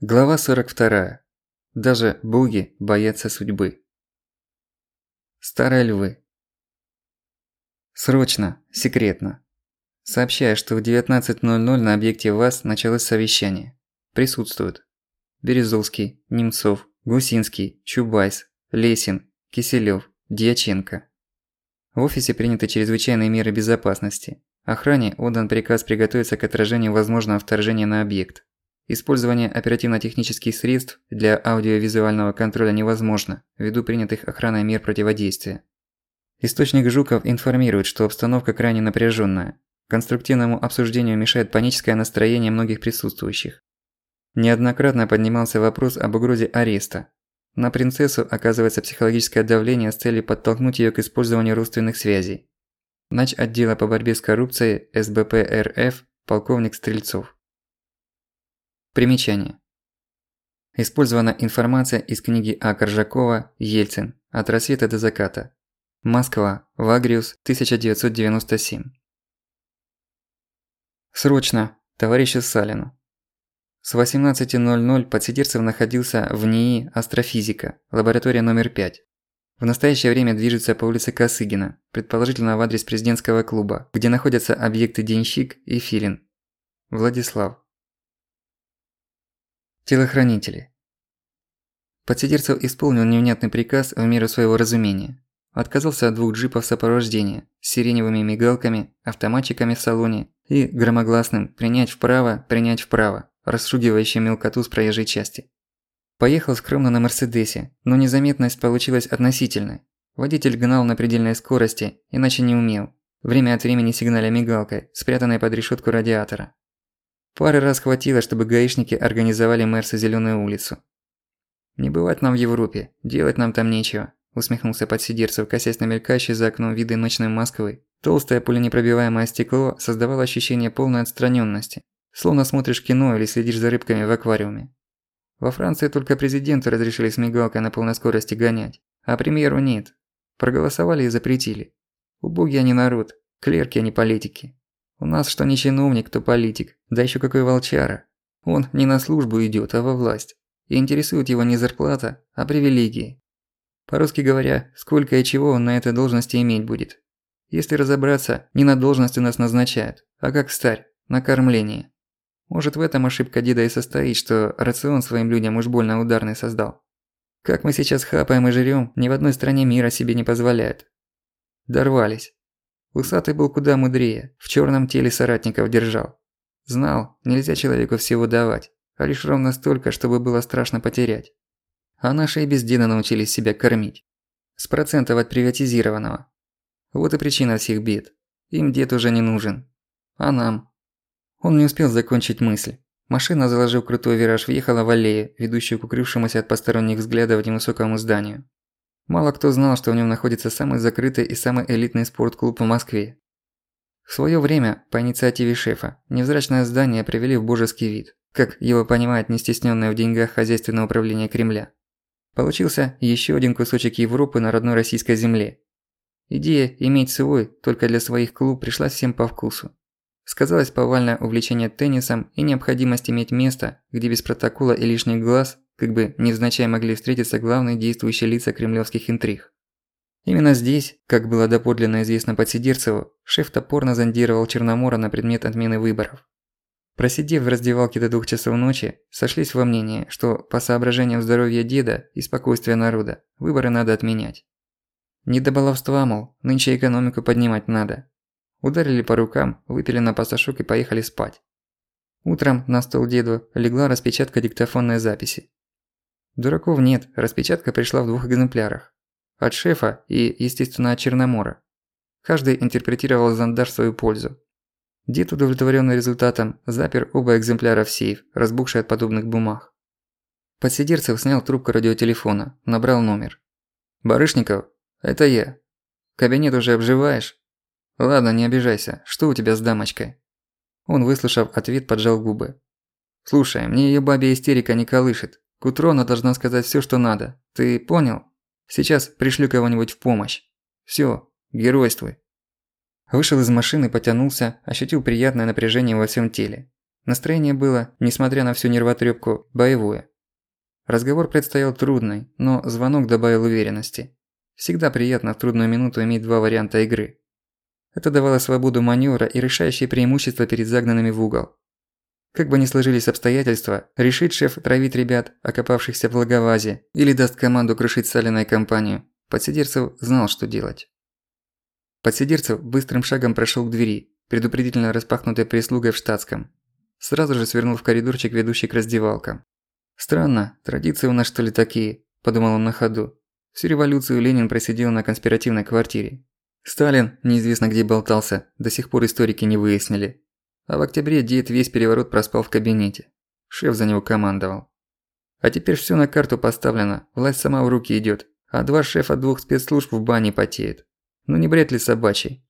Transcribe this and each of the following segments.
Глава 42. Даже боги боятся судьбы. Старые львы. Срочно, секретно. Сообщаю, что в 19.00 на объекте ВАЗ началось совещание. Присутствуют Березовский, Немцов, Гусинский, Чубайс, Лесин, Киселёв, Дьяченко. В офисе приняты чрезвычайные меры безопасности. Охране отдан приказ приготовиться к отражению возможного вторжения на объект. Использование оперативно-технических средств для аудиовизуального контроля невозможно, ввиду принятых охраной мер противодействия. Источник Жуков информирует, что обстановка крайне напряженная. Конструктивному обсуждению мешает паническое настроение многих присутствующих. Неоднократно поднимался вопрос об угрозе ареста. На принцессу оказывается психологическое давление с целью подтолкнуть её к использованию родственных связей. Нач отдела по борьбе с коррупцией СБП РФ полковник Стрельцов. Примечание. Использована информация из книги А. Коржакова «Ельцин. От рассвета до заката». Москва. Вагриус. 1997. Срочно. Товарищу Салину. С 18.00 Подсидерцев находился в НИИ «Астрофизика», лаборатория номер 5. В настоящее время движется по улице Косыгина, предположительно в адрес президентского клуба, где находятся объекты Денщик и Филин. Владислав. Телохранители. Подсидерцев исполнил невнятный приказ в меру своего разумения. Отказался от двух джипов сопровождения с сиреневыми мигалками, автоматчиками в салоне и громогласным «принять вправо, принять вправо», расшугивающим мелкоту с проезжей части. Поехал скромно на Мерседесе, но незаметность получилась относительной. Водитель гнал на предельной скорости, иначе не умел. Время от времени сигналя мигалкой, спрятанной под решетку радиатора. Пары раз хватило, чтобы гаишники организовали Мерса Зелёную улицу. «Не бывать нам в Европе, делать нам там нечего», – усмехнулся подсидерцев, косясь на мелькающие за окном виды ночной Москвы. Толстое пуленепробиваемое стекло создавало ощущение полной отстранённости, словно смотришь кино или следишь за рыбками в аквариуме. Во Франции только президенту разрешили с мигалкой на полной скорости гонять, а премьеру нет. Проголосовали и запретили. Убогие они народ, клерки, а не политики. У нас что не чиновник, то политик, да еще какой волчара. Он не на службу идет, а во власть. И интересует его не зарплата, а привилегии. По-русски говоря, сколько и чего он на этой должности иметь будет. Если разобраться, не на должность у нас назначают, а как старь, на кормление. Может в этом ошибка деда и состоит, что рацион своим людям уж больно ударный создал. Как мы сейчас хапаем и жрём, ни в одной стране мира себе не позволяют. Дорвались. Усатый был куда мудрее, в черном теле соратников держал. Знал, нельзя человеку всего давать, а лишь ровно столько, чтобы было страшно потерять. А наши и без деда научились себя кормить. С процентов от приватизированного. Вот и причина всех бед. Им дед уже не нужен. А нам? Он не успел закончить мысль. Машина, заложив крутой вираж, въехала в аллею, ведущую к укрывшемуся от посторонних взглядов невысокому зданию. Мало кто знал, что в нем находится самый закрытый и самый элитный спортклуб в Москве. В своё время, по инициативе шефа, невзрачное здание привели в божеский вид, как его понимает нестеснённое в деньгах хозяйственное управление Кремля. Получился ещё один кусочек Европы на родной российской земле. Идея иметь свой, только для своих клуб, пришла всем по вкусу. Сказалось повальное увлечение теннисом и необходимость иметь место, где без протокола и лишних глаз как бы невзначай могли встретиться главные действующие лица кремлевских интриг. Именно здесь, как было доподлинно известно Подсидерцеву, шеф топорно зондировал Черномора на предмет отмены выборов. Просидев в раздевалке до двух часов ночи, сошлись во мнении, что по соображениям здоровья деда и спокойствия народа выборы надо отменять. Не до баловства, мол, нынче экономику поднимать надо. Ударили по рукам, выпили на пасашок и поехали спать. Утром на стол деду легла распечатка диктофонной записи. Дураков нет, распечатка пришла в двух экземплярах. От шефа и, естественно, от Черномора. Каждый интерпретировал Зандар в свою пользу. Дед, удовлетворенный результатом, запер оба экземпляра в сейф, разбухший от подобных бумаг. Подсидерцев снял трубку радиотелефона, набрал номер. «Барышников, это я. Кабинет уже обживаешь?» «Ладно, не обижайся. Что у тебя с дамочкой?» Он, выслушав ответ, поджал губы. «Слушай, мне её бабе истерика не колышет. К утру она должна сказать всё, что надо. Ты понял? Сейчас пришлю кого-нибудь в помощь. Всё, геройствуй. Вышел из машины, потянулся, ощутил приятное напряжение во всем теле. Настроение было, несмотря на всю нервотрепку, боевое. Разговор предстоял трудный, но звонок добавил уверенности. Всегда приятно в трудную минуту иметь два варианта игры. Это давало свободу маневра и решающее преимущество перед загнанными в угол. Как бы ни сложились обстоятельства, решит шеф травить ребят, окопавшихся в Лаговазе, или даст команду крушить Салиной компанию, Подсидерцев знал, что делать. Подсидерцев быстрым шагом прошел к двери, предупредительно распахнутой прислугой в штатском. Сразу же свернул в коридорчик, ведущий к раздевалкам. «Странно, традиции у нас что ли такие?» – подумал он на ходу. Всю революцию Ленин просидел на конспиративной квартире. Сталин, неизвестно где болтался, до сих пор историки не выяснили. А в октябре дед весь переворот проспал в кабинете. Шеф за него командовал. А теперь всё на карту поставлено, власть сама в руки идёт, а два шефа двух спецслужб в бане потеют. Ну не бред ли собачий?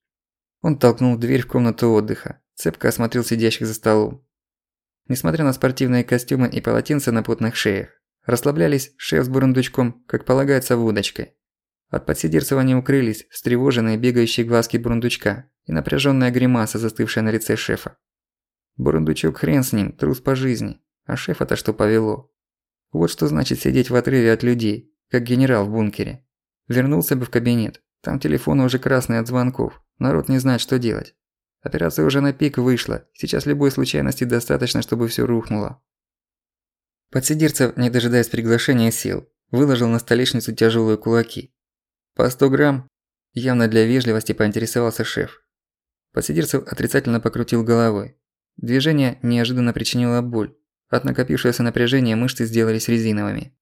Он толкнул дверь в комнату отдыха, цепко осмотрел сидящих за столом. Несмотря на спортивные костюмы и полотенца на потных шеях, Расслаблялись шеф с бурундучком, как полагается, водочкой. От подсидерцева не укрылись встревоженные бегающие глазки бурундучка и напряженная гримаса, застывшая на лице шефа. Бурундучок хрен с ним, трус по жизни, а шефа-то что повело. Вот что значит сидеть в отрыве от людей, как генерал в бункере. Вернулся бы в кабинет, там телефоны уже красные от звонков, народ не знает, что делать. Операция уже на пик вышла, сейчас любой случайности достаточно, чтобы всё рухнуло. Подсидерцев, не дожидаясь приглашения, сел, выложил на столешницу тяжелые кулаки. «По 100 грамм?» Явно для вежливости поинтересовался шеф. Подсидерцев отрицательно покрутил головой. Движение неожиданно причинило боль. От накопившегося напряжения мышцы сделались резиновыми.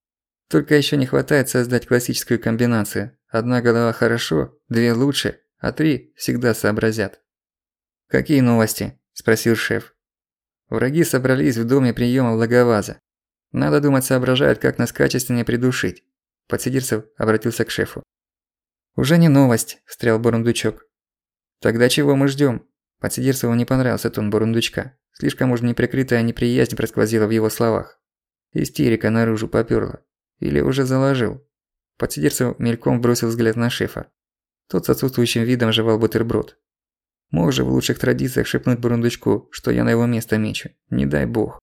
Только еще не хватает создать классическую комбинацию. Одна голова хорошо, две лучше, а три всегда сообразят. «Какие новости?» – спросил шеф. Враги собрались в доме приема Лаговаза. Надо думать, соображают, как нас качественнее придушить. Подсидерцев обратился к шефу. «Уже не новость», – встрял Бурундучок. «Тогда чего мы ждём?» Подсидерцеву не понравился тон Бурундучка. Слишком уж неприкрытая неприязнь просквозила в его словах. Истерика наружу попёрла. Или уже заложил. Подсидерцев мельком бросил взгляд на шефа. Тот с отсутствующим видом жевал бутерброд. Мог же в лучших традициях шепнуть Бурундучку, что я на его место мечу. Не дай бог.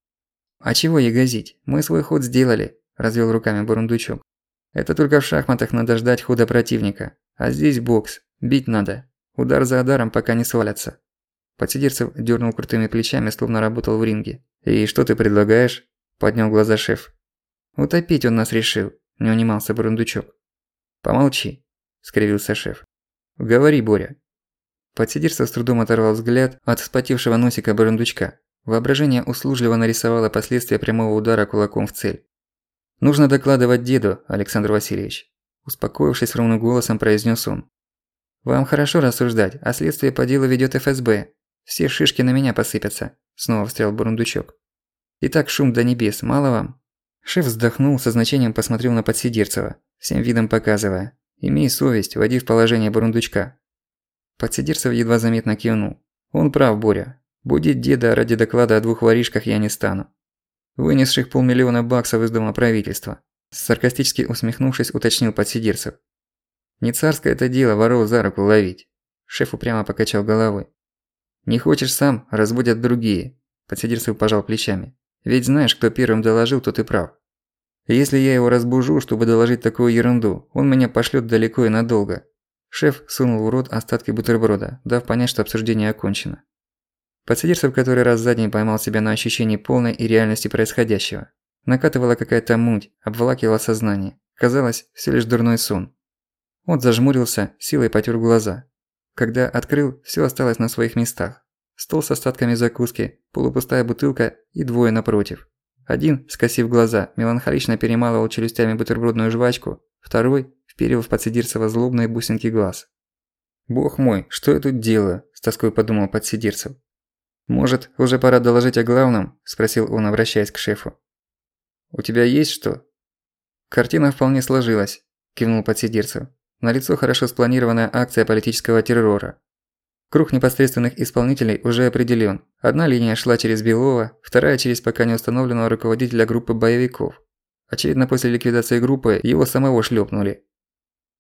«А чего ягозить? Мы свой ход сделали», – развел руками Бурундучок. «Это только в шахматах надо ждать хода противника. А здесь бокс. Бить надо. Удар за ударом, пока не свалятся». Подсидерцев дернул крутыми плечами, словно работал в ринге. «И что ты предлагаешь?» – поднял глаза шеф. «Утопить он нас решил», – не унимался Бурундучок. «Помолчи», – скривился шеф. «Говори, Боря». Подсидерцев с трудом оторвал взгляд от вспотевшего носика Бурундучка. Воображение услужливо нарисовало последствия прямого удара кулаком в цель. «Нужно докладывать деду, Александр Васильевич», – успокоившись ровным голосом, произнес он. «Вам хорошо рассуждать, а следствие по делу ведёт ФСБ. Все шишки на меня посыпятся», – снова встрял Бурундучок. «Итак, шум до небес, мало вам?» Шеф вздохнул, со значением посмотрел на Подсидерцева, всем видом показывая. «Имей совесть, води в положение Бурундучка». Подсидерцев едва заметно кивнул. «Он прав, Боря. Будить деда ради доклада о двух воришках я не стану. Вынесших полмиллиона баксов из дома правительства. Саркастически усмехнувшись, уточнил подсидерцев. Не царское это дело воров за руку ловить. Шеф упрямо покачал головой. Не хочешь сам, разбудят другие. Подсидерцев пожал плечами. Ведь знаешь, кто первым доложил, тот и прав. Если я его разбужу, чтобы доложить такую ерунду, он меня пошлёт далеко и надолго. Шеф сунул в рот остатки бутерброда, дав понять, что обсуждение окончено. Подсидерцев который раз за день поймал себя на ощущении полной и реальности происходящего. Накатывала какая-то муть, обволакивала сознание. Казалось, все лишь дурной сон. Он зажмурился, силой потер глаза. Когда открыл, все осталось на своих местах. Стол с остатками закуски, полупустая бутылка и двое напротив. Один, скосив глаза, меланхолично перемалывал челюстями бутербродную жвачку, второй вперил в подсидирцева злобные бусинки глаз. «Бог мой, что я тут делаю?» – с тоской подумал подсидирцев. «Может, уже пора доложить о главном?» – спросил он, обращаясь к шефу. «У тебя есть что?» «Картина вполне сложилась», – кивнул подсидерцев. На лицо хорошо спланированная акция политического террора. Круг непосредственных исполнителей уже определен. Одна линия шла через Белова, вторая через пока не установленного руководителя группы боевиков. Очевидно, после ликвидации группы его самого шлепнули.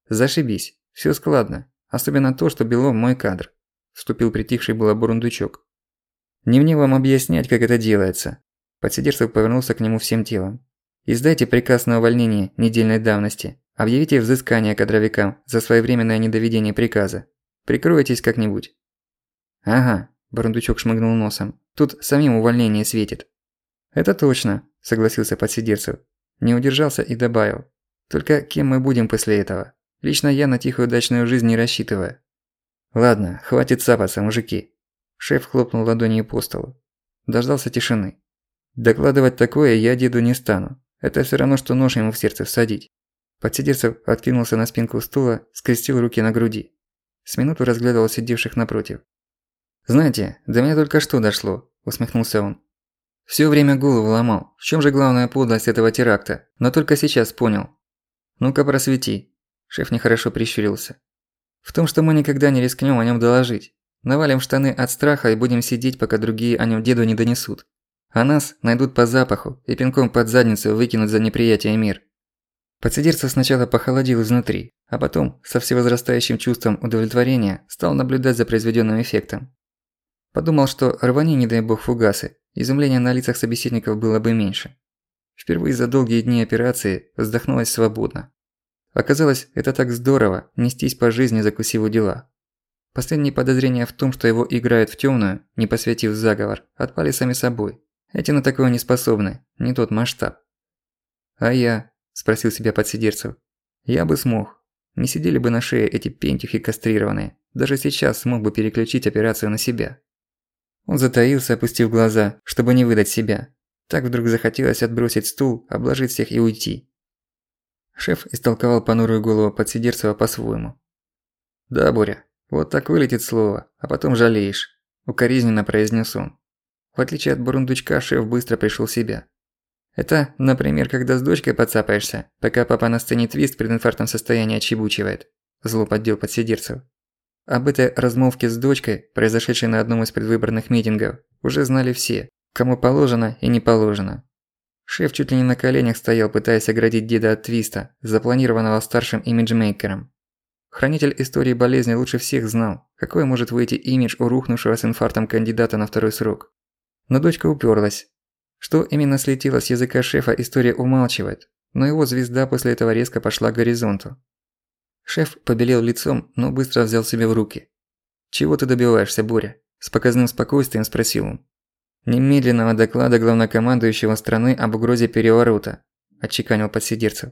«Зашибись. Все складно. Особенно то, что Белов мой кадр», – вступил притихший было Бурундучок. Не мне вам объяснять, как это делается. Подсидерцев повернулся к нему всем телом. Издайте приказ на увольнение недельной давности. Объявите взыскание кадровикам за своевременное недоведение приказа. Прикройтесь как-нибудь. Ага, Барандучок шмыгнул носом. Тут самим увольнение светит. Это точно, согласился Подсидерцев. Не удержался и добавил. Только кем мы будем после этого? Лично я на тихую дачную жизнь не рассчитываю. Ладно, хватит цапаться, мужики. Шеф хлопнул ладонью по столу. Дождался тишины. Докладывать такое я деду не стану. Это всё равно, что нож ему в сердце всадить. Подсидерцев откинулся на спинку стула, скрестил руки на груди. С минуту разглядывал сидевших напротив. «Знаете, до меня только что дошло», – усмехнулся он. Всё время голову ломал, в чём же главная подлость этого теракта, но только сейчас понял. Ну-ка просвети. Шеф нехорошо прищурился. В том, что мы никогда не рискнём о нём доложить. Навалим штаны от страха и будем сидеть, пока другие о нём деду не донесут. А нас найдут по запаху и пинком под задницу выкинут за неприятие мир. Подсидерцев сначала похолодел изнутри, а потом, со всевозрастающим чувством удовлетворения, стал наблюдать за произведённым эффектом. Подумал, что рвани, не дай бог, фугасы, изумления на лицах собеседников было бы меньше. Впервые за долгие дни операции вздохнулось свободно. Оказалось, это так здорово – нестись по жизни, закусив у дела. Последние подозрения в том, что его играют в тёмную, не посвятив заговор, отпали сами собой. Эти на такое не способны, не тот масштаб. «А я?» – спросил себя подсидерцев. «Я бы смог. Не сидели бы на шее эти пентюхи кастрированные. Даже сейчас смог бы переключить операцию на себя». Он затаился, опустив глаза, чтобы не выдать себя. Так вдруг захотелось отбросить стул, обложить всех и уйти. Шеф истолковал понурую голову подсидерцева по-своему. «Да, Боря, вот так вылетит слово, а потом жалеешь», – укоризненно произнес он. В отличие от бурундучка, шеф быстро пришел в себя. Это, например, когда с дочкой подцапаешься, пока папа на сцене твист при инфарктном состоянии отчебучивает. Зло поддел подсидерцев. Об этой размолвке с дочкой, произошедшей на одном из предвыборных митингов, уже знали все, кому положено и не положено. Шеф чуть ли не на коленях стоял, пытаясь оградить деда от твиста, запланированного старшим имиджмейкером. Хранитель истории болезни лучше всех знал, какой может выйти имидж у рухнувшего с инфарктом кандидата на второй срок. Но дочка уперлась. Что именно слетело с языка шефа, история умалчивает, но его звезда после этого резко пошла к горизонту. Шеф побелел лицом, но быстро взял себя в руки. «Чего ты добиваешься, Боря?» – с показным спокойствием спросил он. «Немедленного доклада главнокомандующего страны об угрозе переворота», – отчеканил подсидерцев.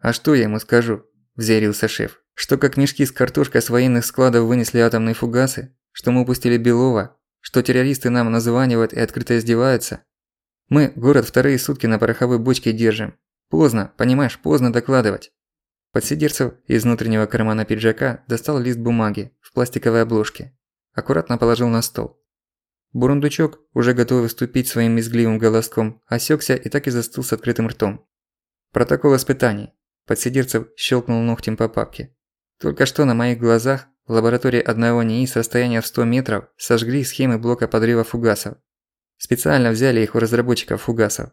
«А что я ему скажу?» – взъярился шеф. «Что как мешки с картошкой с военных складов вынесли атомные фугасы? Что мы упустили Белова? Что террористы нам названивают и открыто издеваются? Мы город вторые сутки на пороховой бочке держим. Поздно, понимаешь, поздно докладывать. Подсидерцев из внутреннего кармана пиджака достал лист бумаги в пластиковой обложке. Аккуратно положил на стол. Бурундучок, уже готовый вступить своим мизгливым голоском, осёкся и так и застыл с открытым ртом. Протокол испытаний. Подсидерцев щелкнул ногтем по папке. Только что на моих глазах в лаборатории одного НИИ с расстояния в 100 метров сожгли схемы блока подрыва фугасов. Специально взяли их у разработчиков фугасов.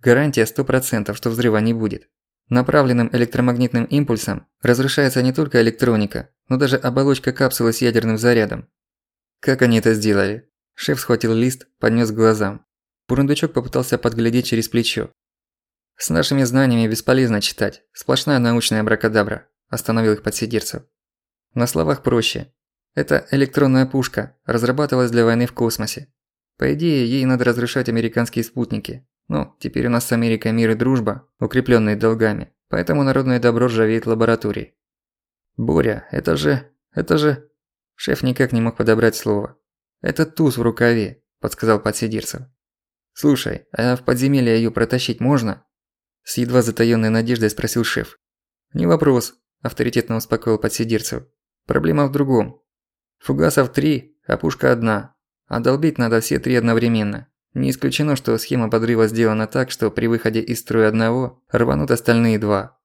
Гарантия 100%, что взрыва не будет. Направленным электромагнитным импульсом разрушается не только электроника, но даже оболочка капсулы с ядерным зарядом. Как они это сделали? Шеф схватил лист, поднес к глазам. Бурундучок попытался подглядеть через плечо. «С нашими знаниями бесполезно читать. Сплошная научная бракадабра», – остановил их подсидерцев. На словах проще. Это электронная пушка, разрабатывалась для войны в космосе. По идее, ей надо разрушать американские спутники. Ну, теперь у нас с Америкой мир и дружба, укрепленные долгами, поэтому народное добро ржавеет лаборатории. Боря, это же... это же... Шеф никак не мог подобрать слово. «Это туз в рукаве», – подсказал подсидерцев. «Слушай, а в подземелье её протащить можно?» С едва затаённой надеждой спросил шеф. «Не вопрос», – авторитетно успокоил подсидерцев. Проблема в другом. Фугасов три, а пушка одна. А долбить надо все три одновременно. Не исключено, что схема подрыва сделана так, что при выходе из строя одного рванут остальные два.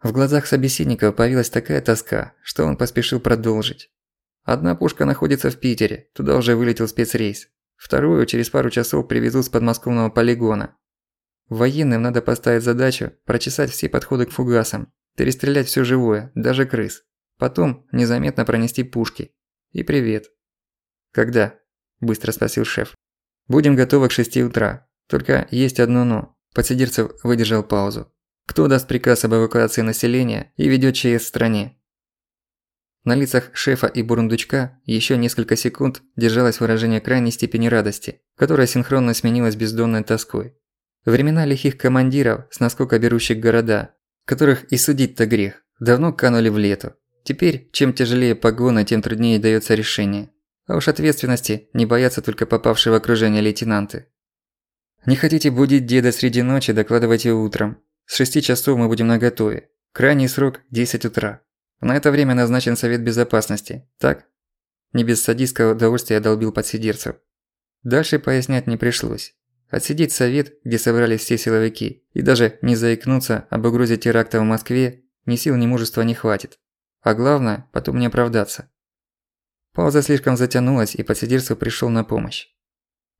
В глазах собеседника появилась такая тоска, что он поспешил продолжить. Одна пушка находится в Питере, туда уже вылетел спецрейс. Вторую через пару часов привезут с подмосковного полигона. Военным надо поставить задачу прочесать все подходы к фугасам, перестрелять все живое, даже крыс. Потом незаметно пронести пушки. И привет. Когда? Быстро спросил шеф. «Будем готовы к шести утра. Только есть одно «но». Подсидерцев выдержал паузу. Кто даст приказ об эвакуации населения и ведёт ЧС в стране? На лицах шефа и бурундучка еще несколько секунд держалось выражение крайней степени радости, которая синхронно сменилась бездонной тоской. Времена лихих командиров, с наскока берущих города, которых и судить-то грех, давно канули в лету. Теперь, чем тяжелее погона, тем труднее дается решение. А уж ответственности не боятся только попавшие в окружение лейтенанты. Не хотите будить деда среди ночи, докладывайте утром. С 6 часов мы будем наготове. Крайний срок – 10 утра. На это время назначен Совет Безопасности, так? Не без садистского удовольствия долбил подсидерцев. Дальше пояснять не пришлось. Отсидеть совет, где собрались все силовики, и даже не заикнуться об угрозе теракта в Москве, ни сил, ни мужества не хватит. А главное, потом не оправдаться. Пауза слишком затянулась, и подсидерцев пришёл на помощь.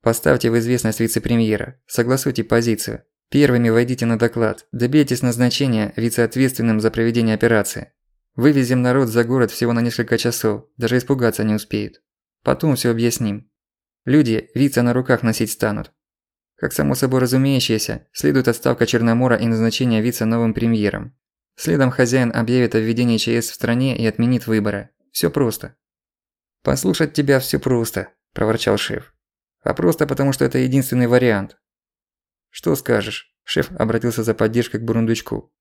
Поставьте в известность вице-премьера, согласуйте позицию. Первыми войдите на доклад, добейтесь назначения вице-ответственным за проведение операции. Вывезем народ за город всего на несколько часов, даже испугаться не успеют. Потом всё объясним. Люди вице на руках носить станут. Как само собой разумеющееся, следует отставка Черномора и назначение вице новым премьером. Следом хозяин объявит о введении ЧС в стране и отменит выборы. Всё просто. «Послушать тебя всё просто», – проворчал шеф. «А просто потому, что это единственный вариант». «Что скажешь?» – шеф обратился за поддержкой к Бурундучку.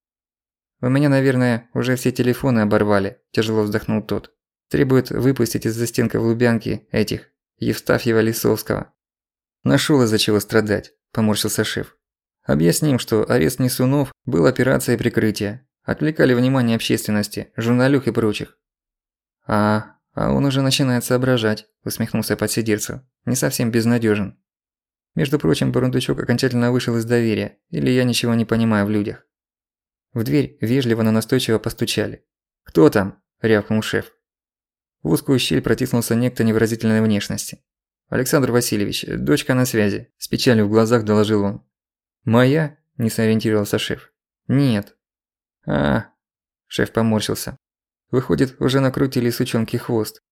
«У меня, наверное, уже все телефоны оборвали», – тяжело вздохнул тот. «Требует выпустить из застенка в Лубянке этих, Евстафьева-Лисовского». «Нашёл из-за чего страдать», – поморщился шеф. «Объясним, что арест Несунов был операцией прикрытия. Отвлекали внимание общественности, журналюх и прочих». «А, а он уже начинает соображать», – усмехнулся подсидерцев. «Не совсем безнадёжен». Между прочим, Бурундучок окончательно вышел из доверия, или я ничего не понимаю в людях. В дверь вежливо, но настойчиво постучали. «Кто там?» – рявкнул шеф. В узкую щель протиснулся некто невыразительной внешности. «Александр Васильевич, дочка на связи», – с печалью в глазах доложил он. «Моя?» – не сориентировался шеф. «Нет». «А...» – шеф поморщился. «Выходит, уже накрутили сучонки хвост».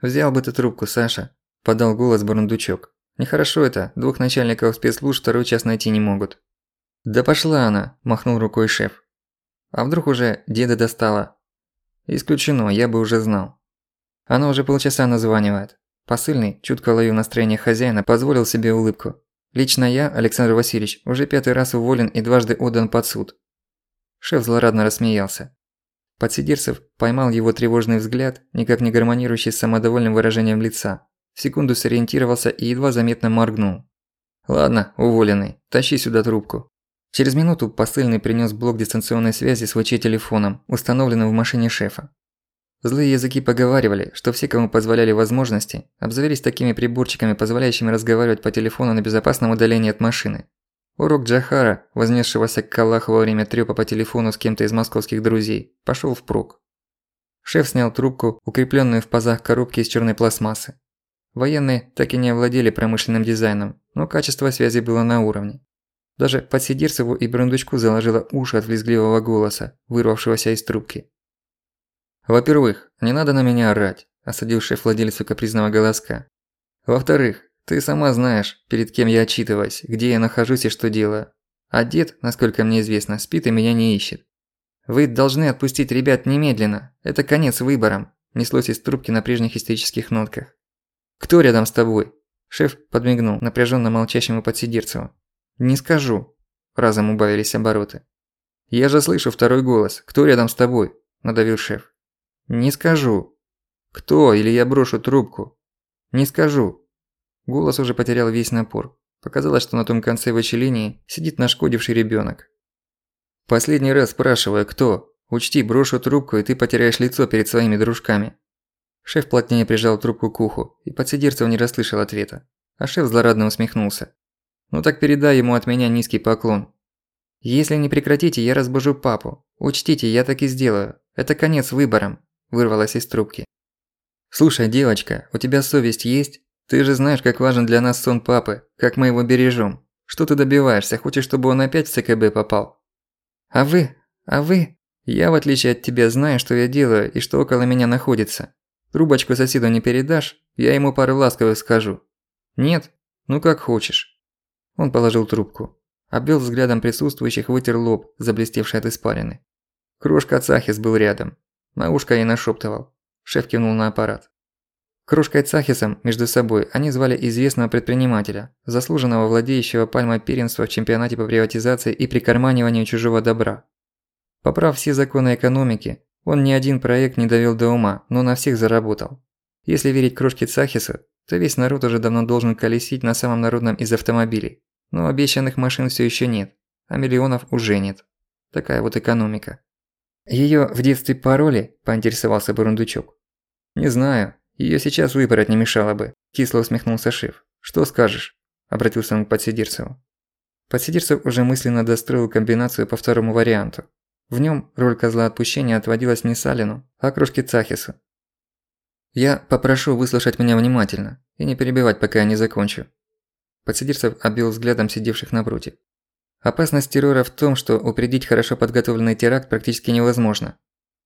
«Взял бы ты трубку, Саша», – подал голос Бурундучок. «Нехорошо это, двух начальников спецслужб второй час найти не могут». «Да пошла она», – махнул рукой шеф. А вдруг уже деда достала? Исключено, я бы уже знал. Она уже полчаса названивает. Посыльный, чутко ловив настроение хозяина, позволил себе улыбку. Лично я, Александр Васильевич, уже пятый раз уволен и дважды отдан под суд. Шеф злорадно рассмеялся. Подсидерцев поймал его тревожный взгляд, никак не гармонирующий с самодовольным выражением лица. В секунду сориентировался и едва заметно моргнул. «Ладно, уволенный, тащи сюда трубку». Через минуту посыльный принёс блок дистанционной связи с ВЧ-телефоном, установленным в машине шефа. Злые языки поговаривали, что все, кому позволяли возможности, обзавелись такими приборчиками, позволяющими разговаривать по телефону на безопасном удалении от машины. Урок Джахара, вознесшегося к Каллаху во время трёпа по телефону с кем-то из московских друзей, пошёл впрок. Шеф снял трубку, укреплённую в пазах коробки из чёрной пластмассы. Военные так и не овладели промышленным дизайном, но качество связи было на уровне. Даже подсидерцеву и Брандучку заложило уши от визгливого голоса, вырвавшегося из трубки. «Во-первых, не надо на меня орать», – осадил шеф владельцу капризного голоска. «Во-вторых, ты сама знаешь, перед кем я отчитываюсь, где я нахожусь и что делаю. А дед, насколько мне известно, спит и меня не ищет. Вы должны отпустить ребят немедленно. Это конец выборам», – неслось из трубки на прежних истерических нотках. «Кто рядом с тобой?» Шеф подмигнул напряженно молчащему подсидерцеву. «Не скажу», – разом убавились обороты. «Я же слышу второй голос. Кто рядом с тобой?» – надавил шеф. «Не скажу». «Кто? Или я брошу трубку?» «Не скажу». Голос уже потерял весь напор. Показалось, что на том конце вычей линии сидит нашкодивший ребёнок. «Последний раз спрашиваю, кто? Учти, брошу трубку, и ты потеряешь лицо перед своими дружками». Шеф плотнее прижал трубку к уху, и подсидерцев не расслышал ответа. А шеф злорадно усмехнулся. Ну так передай ему от меня низкий поклон. Если не прекратите, я разбужу папу. Учтите, я так и сделаю. Это конец выборам, вырвалось из трубки. Слушай, девочка, у тебя совесть есть? Ты же знаешь, как важен для нас сон папы, как мы его бережем. Что ты добиваешься? Хочешь, чтобы он опять в ЦКБ попал? А вы? А вы? Я, в отличие от тебя, знаю, что я делаю и что около меня находится. Трубочку соседу не передашь, я ему пару ласковых скажу. Нет? Ну как хочешь. Он положил трубку. Обвел взглядом присутствующих, вытер лоб, заблестевший от испарины. Крошка Цахис был рядом. На ушко ей нашептывал. Шеф кивнул на аппарат. Крошкой Цахисом между собой они звали известного предпринимателя, заслуженного владеющего пальмой первенства в чемпионате по приватизации и прикарманиванию чужого добра. Поправ все законы экономики, он ни один проект не довел до ума, но на всех заработал. Если верить крошке Цахису, то весь народ уже давно должен колесить на самом народном из автомобилей. Но обещанных машин все еще нет, а миллионов уже нет. Такая вот экономика. Её в детстве пароли, поинтересовался Бурундучок. Не знаю, её сейчас выбрать не мешало бы, кисло усмехнулся шеф. Что скажешь? обратился он к Подсидирцеву. Подсидирцев уже мысленно достроил комбинацию по второму варианту. В нём роль козла отпущения отводилась не Салину, а кружке Цахису. Я попрошу выслушать меня внимательно и не перебивать, пока я не закончу. Подсидирцев обвел взглядом сидевших напротив. Опасность террора в том, что упредить хорошо подготовленный теракт практически невозможно.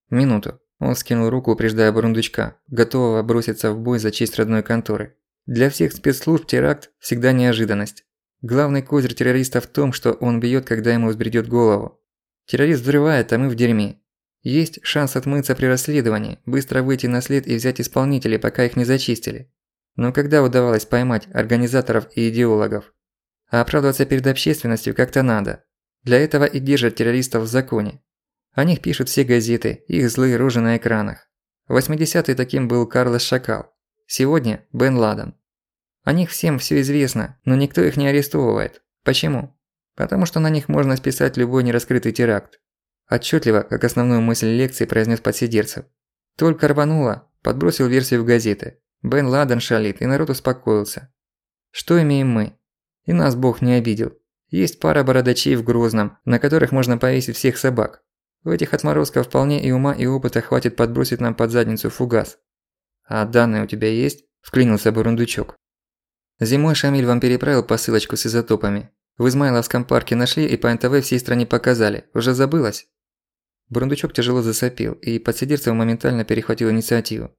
Минуту. Он скинул руку, упреждая Бурундучка, готового броситься в бой за честь родной конторы. Для всех спецслужб теракт – всегда неожиданность. Главный козырь террориста в том, что он бьет, когда ему взбредет голову. Террорист взрывает, а мы в дерьме. Есть шанс отмыться при расследовании, быстро выйти на след и взять исполнителей, пока их не зачистили. Но когда удавалось поймать организаторов и идеологов? А оправдываться перед общественностью как-то надо. Для этого и держат террористов в законе. О них пишут все газеты, их злые рожи на экранах. В 80-е таким был Карлос Шакал. Сегодня – Бен Ладен. О них всем все известно, но никто их не арестовывает. Почему? Потому что на них можно списать любой нераскрытый теракт. Отчетливо, как основную мысль лекции, произнес подсидерцев. Только рвануло, подбросил версию в газеты. Бен Ладен шалит, и народ успокоился. Что имеем мы? И нас Бог не обидел. Есть пара бородачей в Грозном, на которых можно повесить всех собак. У этих отморозков вполне и ума, и опыта хватит подбросить нам под задницу фугас. А данные у тебя есть? Вклинился Бурундучок. Зимой Шамиль вам переправил посылочку с изотопами. В Измайловском парке нашли и по НТВ всей стране показали. Уже забылось? Бурундучок тяжело засопил, и подсидерцев моментально перехватил инициативу.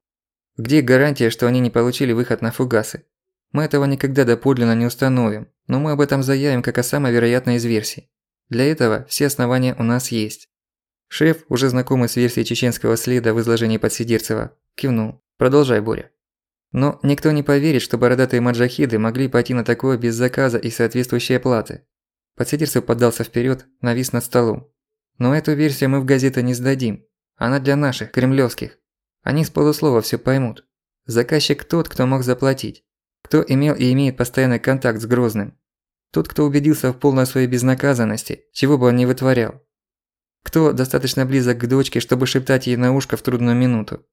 Где гарантия, что они не получили выход на фугасы? Мы этого никогда доподлинно не установим, но мы об этом заявим как о самой вероятной из версий. Для этого все основания у нас есть. Шеф, уже знакомый с версией чеченского следа в изложении Подсидерцева, кивнул. Продолжай, Боря. Но никто не поверит, что бородатые маджахиды могли пойти на такое без заказа и соответствующей оплаты. Подсидерцев поддался вперед, навис над столом. Но эту версию мы в газеты не сдадим. Она для наших, кремлевских. Они с полуслова все поймут. Заказчик тот, кто мог заплатить. Кто имел и имеет постоянный контакт с Грозным. Тот, кто убедился в полной своей безнаказанности, чего бы он ни вытворял. Кто достаточно близок к дочке, чтобы шептать ей на ушко в трудную минуту.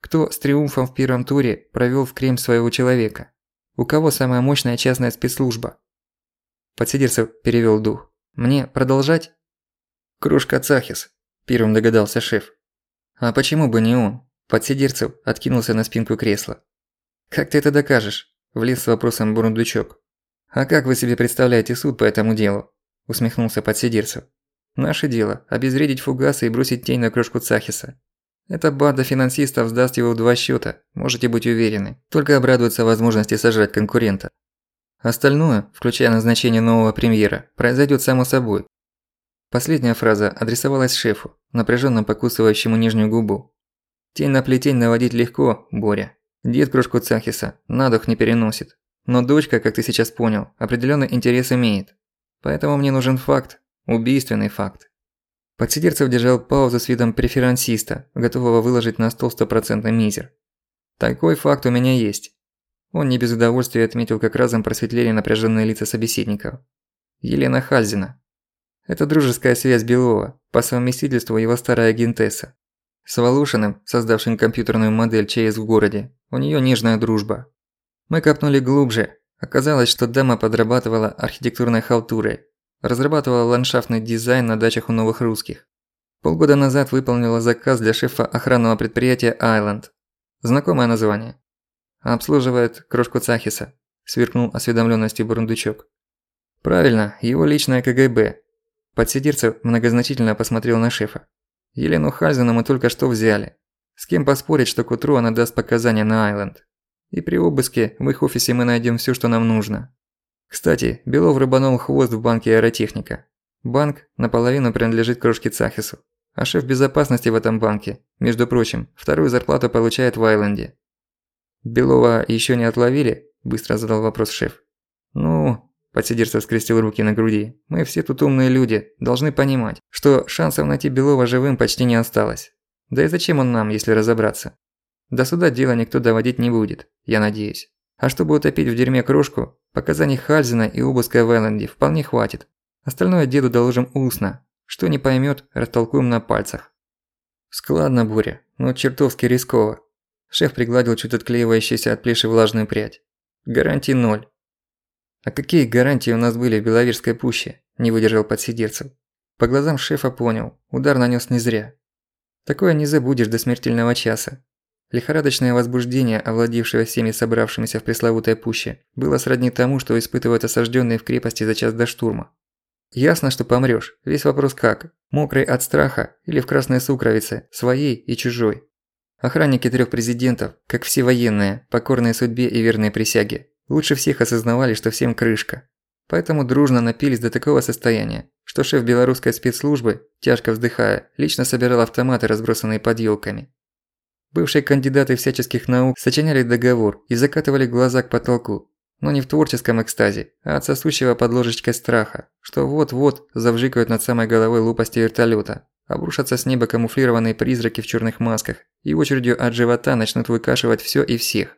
Кто с триумфом в первом туре провёл в Крем своего человека. У кого самая мощная частная спецслужба. Подсидерцев перевёл дух. Мне продолжать? «Кружка Цахис», – первым догадался шеф. «А почему бы не он?» Подсидерцев откинулся на спинку кресла. «Как ты это докажешь?» – влез с вопросом Бурундучок. «А как вы себе представляете суд по этому делу?» – усмехнулся Подсидерцев. «Наше дело – обезвредить фугасы и бросить тень на кружку Цахиса. Эта банда финансистов сдаст его в два счета, можете быть уверены. Только обрадуется возможности сожрать конкурента. Остальное, включая назначение нового премьера, произойдет само собой, Последняя фраза адресовалась шефу, напряженно покусывающему нижнюю губу. Тень на плетень наводить легко, Боря. Дед кружку Цахиса на дух не переносит. Но дочка, как ты сейчас понял, определенный интерес имеет. Поэтому мне нужен факт, убийственный факт. Подсидерцев держал паузу с видом преферансиста, готового выложить на стол стопроцентный мизер. Такой факт у меня есть. Он не без удовольствия отметил, как разом просветлели напряженные лица собеседников. Елена Хальзина, это дружеская связь Белова, по совместительству его старая агентесса. С Волошиным, создавшим компьютерную модель ЧС в городе, у неё нежная дружба. Мы копнули глубже. Оказалось, что дама подрабатывала архитектурной халтурой, разрабатывала ландшафтный дизайн на дачах у новых русских. Полгода назад выполнила заказ для шефа охранного предприятия «Айленд». Знакомое название. Обслуживает крошку Цахиса, сверкнул осведомленностью Бурундучок. Правильно, его личное КГБ, Подсидерцев многозначительно посмотрел на шефа. Елену Хальзену мы только что взяли. С кем поспорить, что к утру она даст показания на Айленд? И при обыске в их офисе мы найдем всё, что нам нужно. Кстати, Белов рыбанул хвост в банке аэротехника. Банк наполовину принадлежит крошке Цахису. А шеф безопасности в этом банке, между прочим, вторую зарплату получает в Айленде. «Белова ещё не отловили?» – быстро задал вопрос шеф. «Ну...» – подсидерцев скрестил руки на груди. «Мы все тут умные люди, должны понимать, что шансов найти Белова живым почти не осталось. Да и зачем он нам, если разобраться? До суда дело никто доводить не будет, я надеюсь. А чтобы утопить в дерьме крошку, показаний Хальзена и обыска в Айленде вполне хватит. Остальное деду доложим устно. Что не поймёт, растолкуем на пальцах. Складно, Буря, но чертовски рисково. Шеф пригладил чуть отклеивающуюся от плеши влажную прядь. Гарантий ноль. А какие гарантии у нас были в Беловежской пуще? Не выдержал подсидерцев. По глазам шефа понял, удар нанёс не зря. Такое не забудешь до смертельного часа. Лихорадочное возбуждение, овладевшее всеми собравшимися в пресловутой пуще, было сродни тому, что испытывают осажденные в крепости за час до штурма. Ясно, что помрёшь. Весь вопрос как? Мокрый от страха или в красной сукровице, своей и чужой? Охранники трёх президентов, как все военные, покорные судьбе и верные присяге, лучше всех осознавали, что всем крышка. Поэтому дружно напились до такого состояния, что шеф белорусской спецслужбы, тяжко вздыхая, лично собирал автоматы, разбросанные под ёлками. Бывшие кандидаты всяческих наук сочиняли договор и закатывали глаза к потолку, но не в творческом экстазе, а от сосущего под ложечкой страха, что вот-вот завжикают над самой головой лупости вертолёта, обрушатся с неба камуфлированные призраки в чёрных масках и очередью от живота начнут выкашивать всё и всех.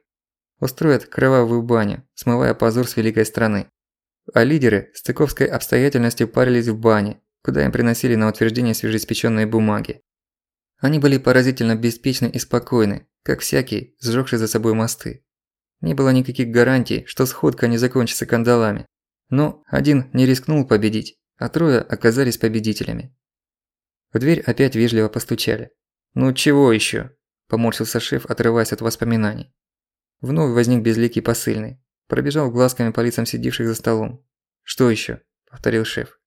Устроят кровавую баню, смывая позор с великой страны. А лидеры с цыковской обстоятельностью парились в бане, куда им приносили на утверждение свежеиспечённые бумаги. Они были поразительно беспечны и спокойны, как всякий, сжёгший за собой мосты. Не было никаких гарантий, что сходка не закончится кандалами. Но один не рискнул победить, а трое оказались победителями. В дверь опять вежливо постучали. «Ну чего ещё?» – поморщился шеф, отрываясь от воспоминаний. Вновь возник безликий посыльный. Пробежал глазками по лицам сидевших за столом. «Что ещё?» – повторил шеф.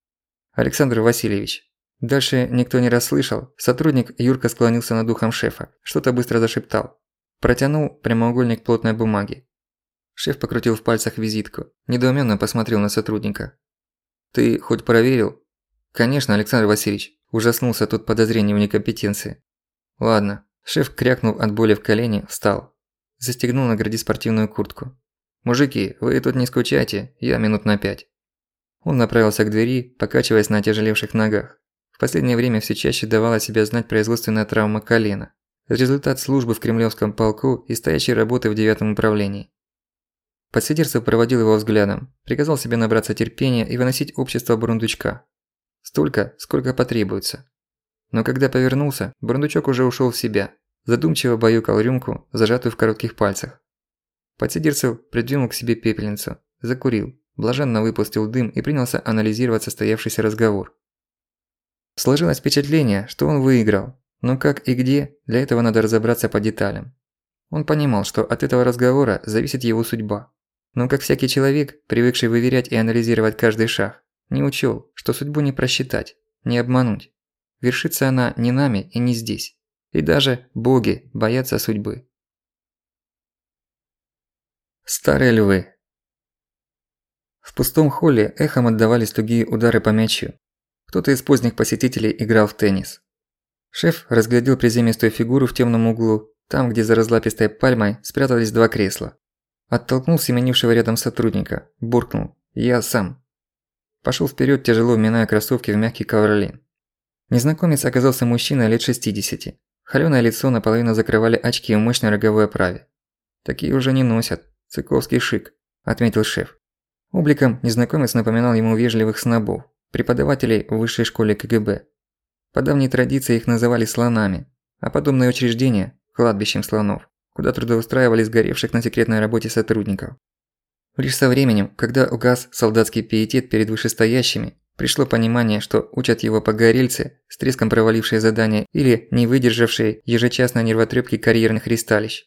«Александр Васильевич, Дальше никто не расслышал. Сотрудник Юрка склонился над духом шефа. Что-то быстро зашептал. Протянул прямоугольник плотной бумаги. Шеф покрутил в пальцах визитку. Недоуменно посмотрел на сотрудника. «Ты хоть проверил?» «Конечно, Александр Васильевич». Ужаснулся тут подозрением некомпетенции. «Ладно». Шеф, крякнув от боли в колене, встал. Застегнул на груди спортивную куртку. «Мужики, вы тут не скучайте, я минут на пять». Он направился к двери, покачиваясь на отяжелевших ногах. В последнее время все чаще давала себя знать производственная травма колена. Результат службы в Кремлевском полку и стоящей работы в девятом управлении. Подсидерцев проводил его взглядом, приказал себе набраться терпения и выносить общество Бурундучка. Столько, сколько потребуется. Но когда повернулся, Бурундучок уже ушёл в себя, задумчиво баюкал рюмку, зажатую в коротких пальцах. Подсидерцев придвинул к себе пепельницу, закурил, блаженно выпустил дым и принялся анализировать состоявшийся разговор. Сложилось впечатление, что он выиграл, но как и где, для этого надо разобраться по деталям. Он понимал, что от этого разговора зависит его судьба. Но как всякий человек, привыкший выверять и анализировать каждый шаг, не учёл, что судьбу не просчитать, не обмануть. Вершится она не нами и не здесь. И даже боги боятся судьбы. Старые львы В пустом холле эхом отдавались тугие удары по мячу, кто-то из поздних посетителей играл в теннис. Шеф разглядел приземистую фигуру в темном углу, там, где за разлапистой пальмой спрятались два кресла. Оттолкнул семенившего рядом сотрудника, буркнул «Я сам». Пошел вперед, тяжело вминая кроссовки в мягкий ковролин. Незнакомец оказался мужчиной лет 60. Холёное лицо наполовину закрывали очки в мощной роговой оправе. «Такие уже не носят. Цыковский шик», – отметил шеф. Обликом незнакомец напоминал ему вежливых снобов, преподавателей в высшей школе КГБ. По давней традиции их называли слонами, а подобные учреждения – кладбищем слонов, куда трудоустраивали сгоревших на секретной работе сотрудников. Лишь со временем, когда угас солдатский пиетет перед вышестоящими, пришло понимание, что учат его погорельцы, с треском провалившие задания или не выдержавшие ежечасной нервотрепки карьерных ристалищ.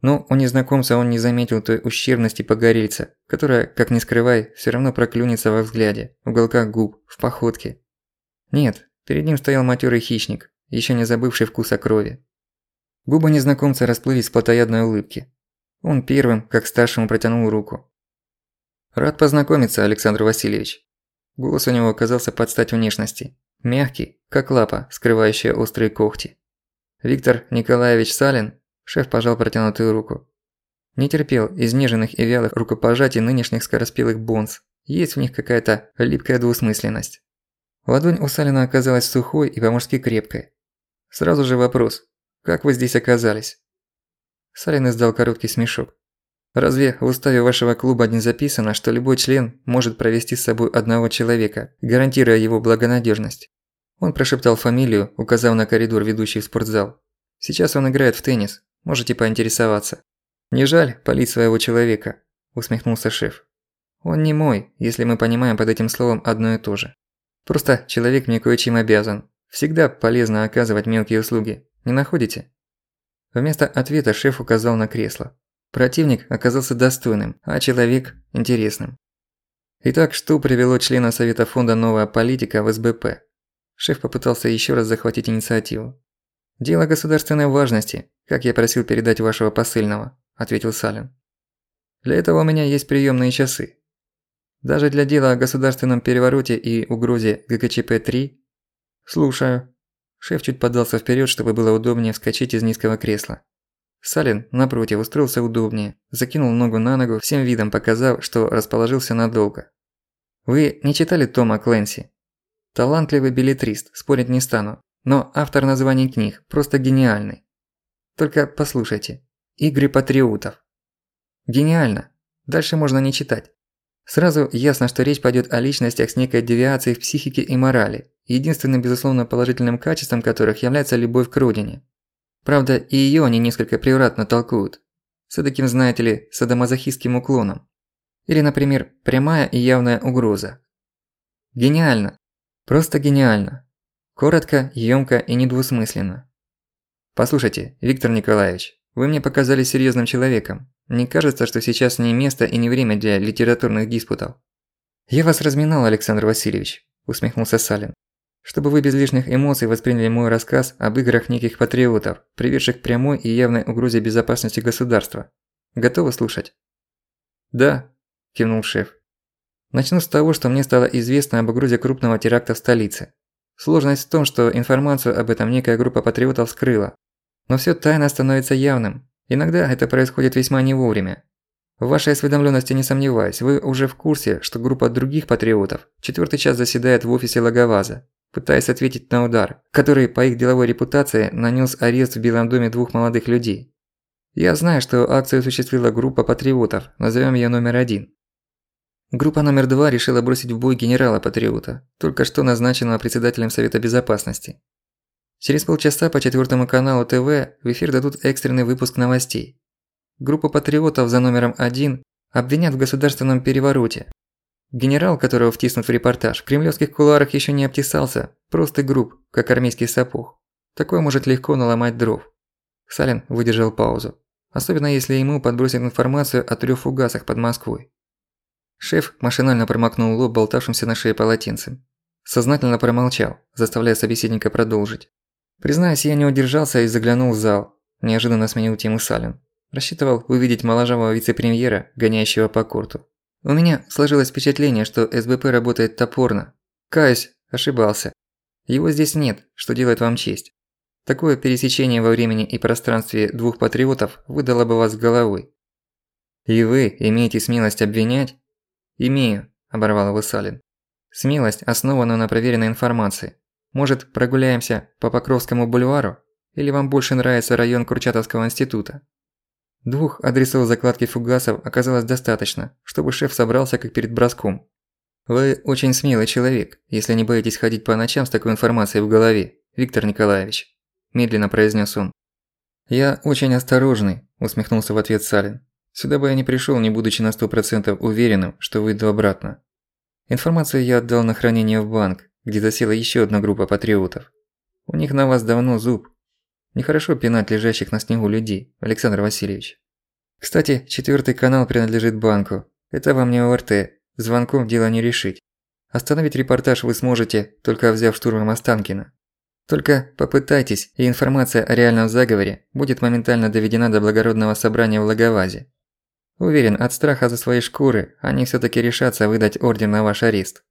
Но у незнакомца он не заметил той ущербности погорельца, которая, как ни скрывай, всё равно проклюнется во взгляде, в уголках губ, в походке. Нет, перед ним стоял матёрый хищник, ещё не забывший вкуса крови. Губы незнакомца расплылись в плотоядной улыбке. Он первым, как старшему, протянул руку. «Рад познакомиться, Александр Васильевич». Голос у него оказался под стать внешности. Мягкий, как лапа, скрывающая острые когти. Виктор Николаевич Салин, шеф пожал протянутую руку. Не терпел изнеженных и вялых рукопожатий нынешних скороспелых бонс. Есть в них какая-то липкая двусмысленность. Ладонь у Салина оказалась сухой и по-мужски крепкой. Сразу же вопрос. Как вы здесь оказались? Салин издал короткий смешок. Разве в уставе вашего клуба не записано, что любой член может провести с собой одного человека, гарантируя его благонадежность? Он прошептал фамилию, указав на коридор, ведущий в спортзал. Сейчас он играет в теннис, можете поинтересоваться. «Не жаль полить своего человека», – усмехнулся шеф. «Он не мой, если мы понимаем под этим словом одно и то же. Просто человек мне кое-чем обязан. Всегда полезно оказывать мелкие услуги. Не находите?» Вместо ответа шеф указал на кресло. Противник оказался достойным, а человек – интересным. Итак, что привело члена Совета фонда «Новая политика» в СБП? Шеф попытался еще раз захватить инициативу. «Дело государственной важности, как я просил передать вашего посыльного ответил Салин. Для этого у меня есть приемные часы. Даже для дела о государственном перевороте и угрозе ГКЧП-3. Слушаю. Шеф чуть подался вперед, чтобы было удобнее вскочить из низкого кресла. Салин, напротив, устроился удобнее, закинул ногу на ногу, всем видом показав, что расположился надолго. Вы не читали Тома Клэнси? Талантливый билетрист, спорить не стану, но автор названий книг просто гениальный. Только послушайте, Игры патриотов. Гениально. Дальше можно не читать. Сразу ясно, что речь пойдет о личностях с некой девиацией в психике и морали, единственным безусловно положительным качеством которых является любовь к родине. Правда, и её они несколько превратно толкуют. С таким, знаете ли, садомазохистским уклоном. Или, например, прямая и явная угроза. Гениально. Просто гениально. Коротко, ёмко и недвусмысленно. Послушайте, Виктор Николаевич, вы мне показались серьёзным человеком. Не кажется, что сейчас не место и не время для литературных диспутов. Я вас разминал, Александр Васильевич, усмехнулся Салин. Чтобы вы без лишних эмоций восприняли мой рассказ об играх неких патриотов, приведших к прямой и явной угрозе безопасности государства. Готовы слушать? Да, кивнул шеф. Начну с того, что мне стало известно об угрозе крупного теракта в столице. Сложность в том, что информацию об этом некая группа патриотов скрыла, но всё тайно становится явным. Иногда это происходит весьма не вовремя. В вашей осведомлённости не сомневаюсь, вы уже в курсе, что группа других патриотов четвёртый час заседает в офисе Лаговаза, пытаясь ответить на удар, который по их деловой репутации нанёс арест в Белом доме двух молодых людей. Я знаю, что акцию осуществила группа патриотов, назовём её номер один. Группа номер два решила бросить в бой генерала-патриота, только что назначенного председателем Совета Безопасности. Через полчаса по четвертому каналу ТВ в эфир дадут экстренный выпуск новостей. Группа патриотов за номером один обвинят в государственном перевороте. Генерал, которого втиснут в репортаж, в кремлевских кулуарах еще не обтесался, просто груб, как армейский сапог. Такое может легко наломать дров. Салин выдержал паузу. Особенно если ему подбросят информацию о трёх фугасах под Москвой. Шеф машинально промокнул лоб болтавшимся на шее полотенцем. Сознательно промолчал, заставляя собеседника продолжить. Признаюсь, я не удержался и заглянул в зал. Неожиданно сменил тему Салин. Рассчитывал увидеть моложавого вице-премьера, гоняющего по корту. У меня сложилось впечатление, что СБП работает топорно. Каюсь, ошибался. Его здесь нет, что делает вам честь. Такое пересечение во времени и пространстве двух патриотов выдало бы вас головой. И вы имеете смелость обвинять? Имею, оборвал его Салин. Смелость, основанную на проверенной информации. Может, прогуляемся по Покровскому бульвару? Или вам больше нравится район Курчатовского института? Двух адресов закладки фугасов оказалось достаточно, чтобы шеф собрался как перед броском. Вы очень смелый человек, если не боитесь ходить по ночам с такой информацией в голове, Виктор Николаевич, медленно произнес он. Я очень осторожный, усмехнулся в ответ Салин. Сюда бы я не пришел, не будучи на сто процентов уверенным, что выйду обратно. Информацию я отдал на хранение в банк, где засела еще одна группа патриотов. У них на вас давно зуб. Нехорошо пинать лежащих на снегу людей, Александр Васильевич. Кстати, четвертый канал принадлежит банку. Это вам не ОРТ, звонком дело не решить. Остановить репортаж вы сможете, только взяв штурмом Останкина. Только попытайтесь, и информация о реальном заговоре будет моментально доведена до благородного собрания в Лаговазе. Уверен, от страха за свои шкуры они всё-таки решатся выдать ордер на ваш арест.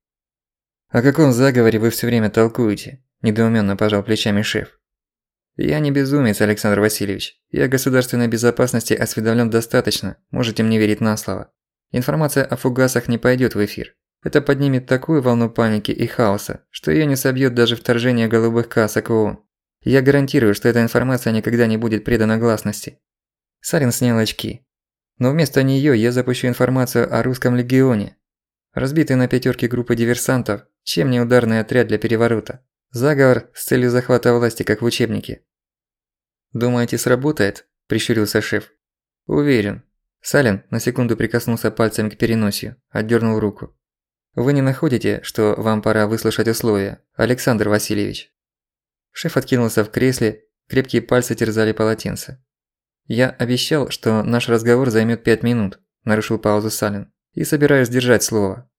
«О каком заговоре вы всё время толкуете?» – недоуменно пожал плечами шеф. «Я не безумец, Александр Васильевич. Я государственной безопасности осведомлен достаточно, можете мне верить на слово. Информация о фугасах не пойдет в эфир. Это поднимет такую волну паники и хаоса, что её не собьёт даже вторжение голубых касок ООН. Я гарантирую, что эта информация никогда не будет предана гласности». Сарин снял очки. «Но вместо неё я запущу информацию о русском легионе. Разбитый на пятерки группы диверсантов, чем не ударный отряд для переворота. Заговор с целью захвата власти, как в учебнике. «Думаете, сработает?» – прищурился шеф. «Уверен». Салин на секунду прикоснулся пальцами к переносию, отдернул руку. «Вы не находите, что вам пора выслушать условия, Александр Васильевич?» Шеф откинулся в кресле, крепкие пальцы терзали полотенце. «Я обещал, что наш разговор займет пять минут», – нарушил паузу Салин, – «и собираюсь держать слово.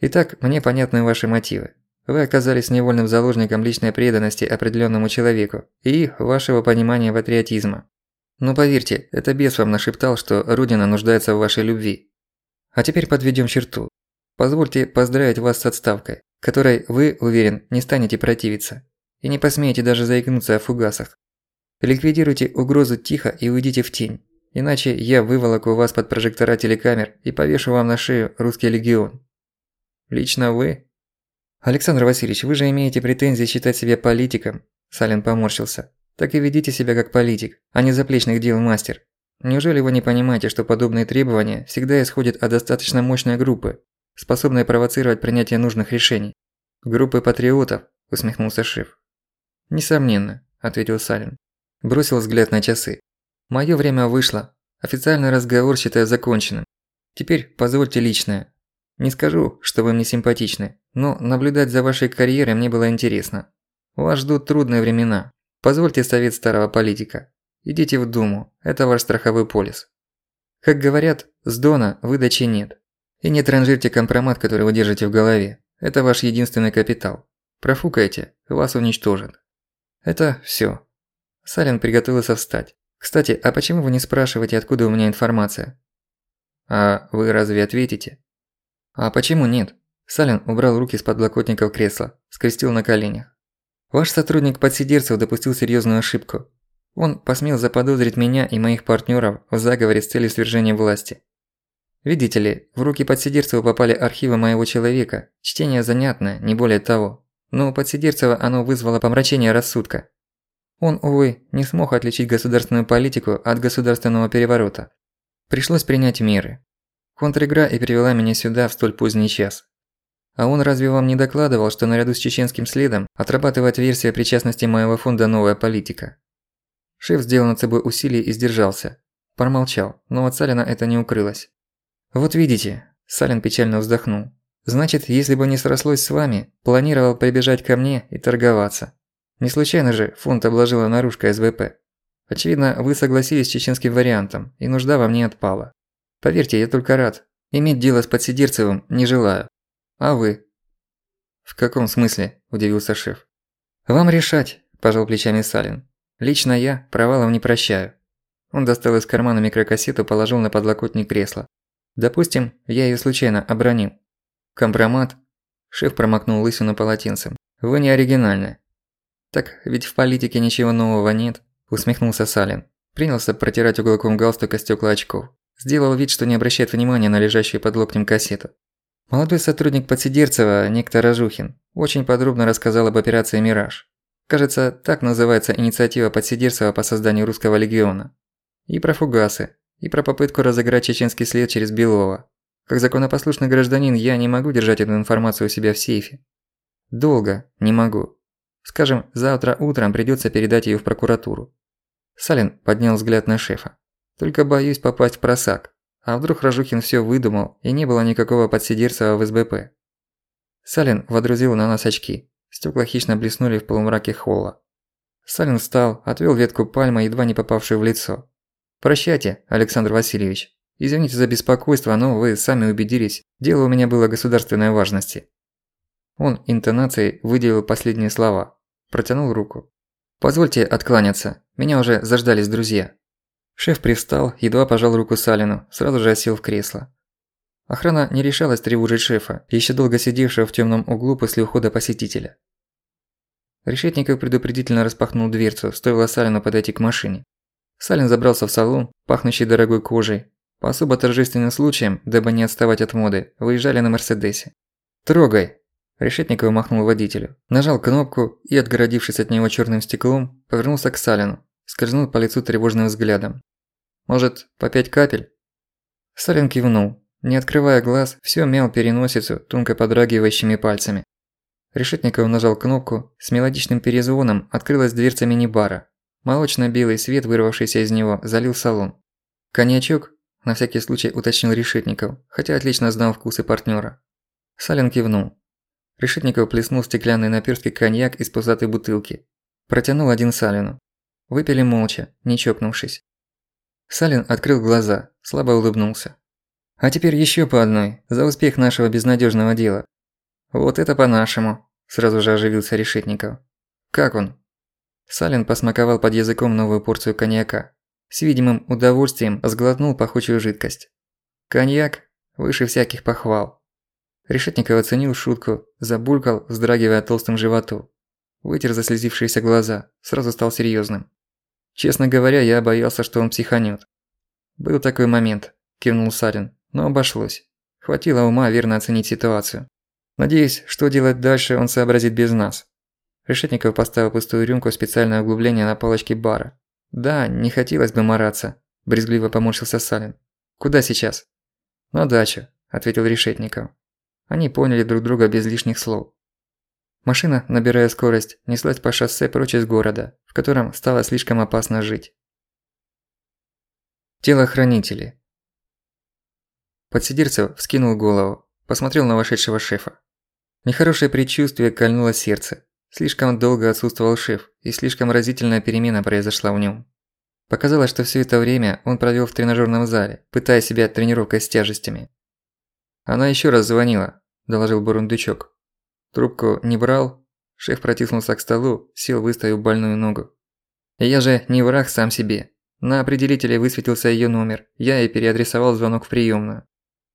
Итак, мне понятны ваши мотивы. Вы оказались невольным заложником личной преданности определенному человеку и вашего понимания патриотизма. Но поверьте, это бес вам нашептал, что Рудина нуждается в вашей любви. А теперь подведем черту. Позвольте поздравить вас с отставкой, которой вы, уверен, не станете противиться. И не посмеете даже заикнуться о фугасах. Ликвидируйте угрозу тихо и уйдите в тень. Иначе я выволоку вас под прожектора телекамер и повешу вам на шею русский легион. Лично вы? Александр Васильевич, вы же имеете претензии считать себя политиком. Салин поморщился. Так и ведите себя как политик, а не заплечных дел мастер. Неужели вы не понимаете, что подобные требования всегда исходят от достаточно мощной группы, способной провоцировать принятие нужных решений? Группы патриотов, усмехнулся шеф. Несомненно, ответил Салин. Бросил взгляд на часы. Моё время вышло. Официальный разговор считаю законченным. Теперь позвольте личное. Не скажу, что вы мне симпатичны, но наблюдать за вашей карьерой мне было интересно. Вас ждут трудные времена. Позвольте совет старого политика. Идите в Думу, это ваш страховой полис. Как говорят, с Дона выдачи нет. И не транжирьте компромат, который вы держите в голове. Это ваш единственный капитал. Профукайте, вас уничтожат. Это всё. Салин приготовился встать. Кстати, а почему вы не спрашиваете, откуда у меня информация? А вы разве ответите? «А почему нет?» Салин убрал руки с подлокотников кресла, скрестил на коленях. «Ваш сотрудник Подсидерцев допустил серьёзную ошибку. Он посмел заподозрить меня и моих партнёров в заговоре с целью свержения власти. Видите ли, в руки Подсидерцева попали архивы моего человека, чтение занятное, не более того. Но у Подсидерцева оно вызвало помрачение рассудка. Он, увы, не смог отличить государственную политику от государственного переворота. Пришлось принять меры. Контр-игра и привела меня сюда в столь поздний час. А он разве вам не докладывал, что наряду с чеченским следом отрабатывает версия причастности моего фонда «Новая политика»? Шеф сделал над собой усилие и сдержался. Промолчал, но от Салина это не укрылось. «Вот видите», – Салин печально вздохнул. «Значит, если бы не срослось с вами, планировал прибежать ко мне и торговаться. Не случайно же фонд обложила наружка СВП. Очевидно, вы согласились с чеченским вариантом, и нужда вам не отпала. Поверьте, я только рад. Иметь дело с Подсидерцевым не желаю. А вы?» «В каком смысле?» – удивился шеф. «Вам решать», – пожал плечами Салин. «Лично я провалов не прощаю». Он достал из кармана микрокассету, положил на подлокотник кресла. «Допустим, я её случайно обронил. Компромат?» Шеф промокнул лысину полотенцем. «Вы не оригинальны». «Так ведь в политике ничего нового нет», – усмехнулся Салин. Принялся протирать уголком галстука стёкла очков. Сделал вид, что не обращает внимания на лежащую под локтем кассету. Молодой сотрудник Подсидерцева, некто Рожухин, очень подробно рассказал об операции «Мираж». Кажется, так называется инициатива Подсидерцева по созданию русского легиона. И про фугасы, и про попытку разыграть чеченский след через Белова. Как законопослушный гражданин, я не могу держать эту информацию у себя в сейфе. Долго не могу. Скажем, завтра утром придётся передать её в прокуратуру. Салин поднял взгляд на шефа. Только боюсь попасть в просак. А вдруг Рожухин всё выдумал, и не было никакого подсидерцева в СБП. Салин водрузил на нас очки. Стёкла хищно блеснули в полумраке холла. Салин встал, отвёл ветку пальмы, едва не попавшую в лицо. «Прощайте, Александр Васильевич. Извините за беспокойство, но вы сами убедились, дело у меня было государственной важности». Он интонацией выделил последние слова. Протянул руку. «Позвольте откланяться, меня уже заждались друзья». Шеф пристал, едва пожал руку Салину, сразу же осел в кресло. Охрана не решалась тревожить шефа, еще долго сидевшего в темном углу после ухода посетителя. Решетников предупредительно распахнул дверцу, стоило Салину подойти к машине. Салин забрался в салон, пахнущий дорогой кожей. По особо торжественным случаям, дабы не отставать от моды, выезжали на Мерседесе. «Трогай!» Решетников махнул водителю. Нажал кнопку и, отгородившись от него черным стеклом, повернулся к Салину. Скользнул по лицу тревожным взглядом. «Может, по пять капель?» Салин кивнул. Не открывая глаз, всё мял переносицу тонко подрагивающими пальцами. Решетников нажал кнопку, с мелодичным перезвоном открылась дверца мини-бара. Молочно-белый свет, вырвавшийся из него, залил салон. «Коньячок?» – на всякий случай уточнил Решетников, хотя отлично знал вкусы партнёра. Салин кивнул. Решетников плеснул стеклянный наперстки коньяк из пузатой бутылки. Протянул один Салину. Выпили молча, не чокнувшись. Салин открыл глаза, слабо улыбнулся. А теперь еще по одной, за успех нашего безнадежного дела. Вот это по-нашему, сразу же оживился Решетников. Как он? Салин посмаковал под языком новую порцию коньяка. С видимым удовольствием сглотнул пахучую жидкость. Коньяк выше всяких похвал. Решетников оценил шутку, забулькал, вздрагивая толстым животу. Вытер заслезившиеся глаза, сразу стал серьёзным. Честно говоря, я боялся, что он психанет. «Был такой момент», – кивнул Салин но обошлось. Хватило ума верно оценить ситуацию. Надеюсь, что делать дальше он сообразит без нас. Решетников поставил пустую рюмку в специальное углубление на полочке бара. «Да, не хотелось бы мараться», – брезгливо поморщился Салин. «Куда сейчас?» «На дачу», – ответил Решетников. Они поняли друг друга без лишних слов. Машина, набирая скорость, неслась по шоссе прочь из города, в котором стало слишком опасно жить. Телохранители. Подсидерцев вскинул голову, посмотрел на вошедшего шефа. Нехорошее предчувствие кольнуло сердце. Слишком долго отсутствовал шеф, и слишком разительная перемена произошла в нем. Показалось, что все это время он провел в тренажерном зале, пытая себя тренировкой с тяжестями. «Она еще раз звонила», – доложил Бурундучок. Трубку не брал. Шеф протиснулся к столу, сел, выставив больную ногу. «Я же не враг сам себе. На определителе высветился ее номер. Я и переадресовал звонок в приемную.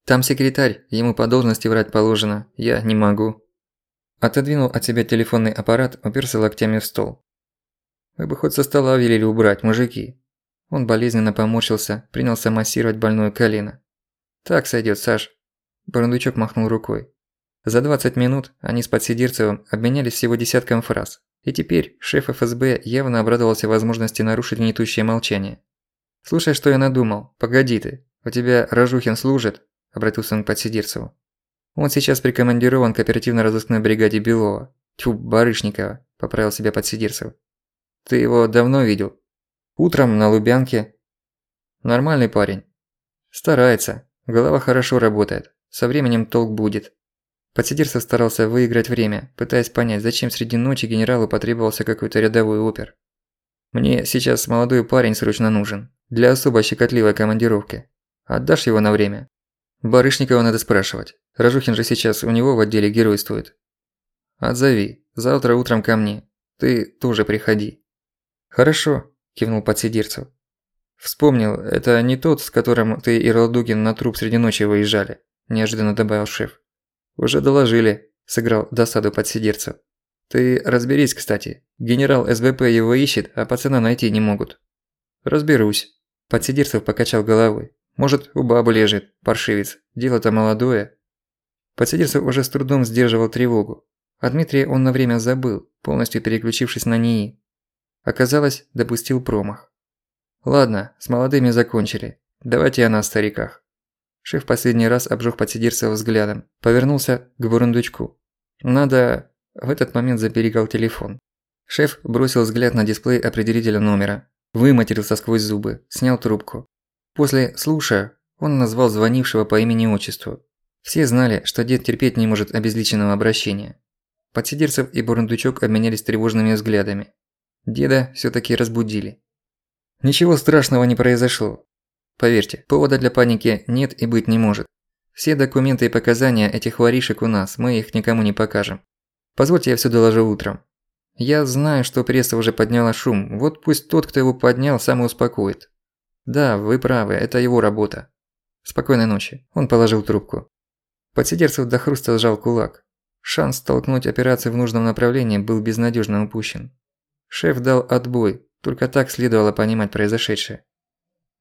Там секретарь, ему по должности врать положено, я не могу». Отодвинул от себя телефонный аппарат, уперся локтями в стол. «Вы бы хоть со стола велели убрать, мужики». Он болезненно поморщился, принялся массировать больное колено. «Так сойдёт, Саш». Барандучок махнул рукой. За 20 минут они с Подсидирцевым обменялись всего десятком фраз. И теперь шеф ФСБ явно обрадовался возможности нарушить гнетущее молчание. «Слушай, что я надумал. Погоди ты. У тебя Рожухин служит?» – обратился он к Подсидирцеву. «Он сейчас прикомандирован к оперативно-розыскной бригаде Белова. Тьфу, Барышникова», – поправил себя Подсидирцев. «Ты его давно видел?» «Утром на Лубянке». «Нормальный парень». «Старается. Голова хорошо работает. Со временем толк будет». Подсидирцев старался выиграть время, пытаясь понять, зачем среди ночи генералу потребовался какой-то рядовой опер. «Мне сейчас молодой парень срочно нужен. Для особо щекотливой командировки. Отдашь его на время?» Барышникова надо спрашивать. Рожухин же сейчас у него в отделе геройствует. Отзови. Завтра утром ко мне. Ты тоже приходи. Хорошо, кивнул подсидирцев. Вспомнил, это не тот, с которым ты и Ралдугин на труп среди ночи выезжали, неожиданно добавил шеф. Уже доложили, сыграл досаду подсидирцев. Ты разберись, кстати. Генерал СБП его ищет, а пацана найти не могут. Разберусь. Подсидирцев покачал головой. Может, у бабы лежит, паршивец. Дело-то молодое. Подсидерцев уже с трудом сдерживал тревогу. А Дмитрия он на время забыл, полностью переключившись на НИИ. Оказалось, допустил промах. Ладно, с молодыми закончили. Давайте о нас, стариках. Шеф последний раз обжёг подсидерцева взглядом, повернулся к бурундучку. Надо... В этот момент заперегал телефон. Шеф бросил взгляд на дисплей определителя номера. Выматерился сквозь зубы, снял трубку. После «слушая» он назвал звонившего по имени-отчеству. Все знали, что дед терпеть не может обезличенного обращения. Подсидерцев и Бурундучок обменялись тревожными взглядами. Деда всё-таки разбудили. Ничего страшного не произошло. Поверьте, повода для паники нет и быть не может. Все документы и показания этих воришек у нас, мы их никому не покажем. Позвольте я всё доложу утром. Я знаю, что пресса уже подняла шум, вот пусть тот, кто его поднял, сам и успокоит. Да, вы правы, это его работа. Спокойной ночи. Он положил трубку. Подсидерцев до хруста сжал кулак. Шанс столкнуть операцию в нужном направлении был безнадежно упущен. Шеф дал отбой, только так следовало понимать произошедшее.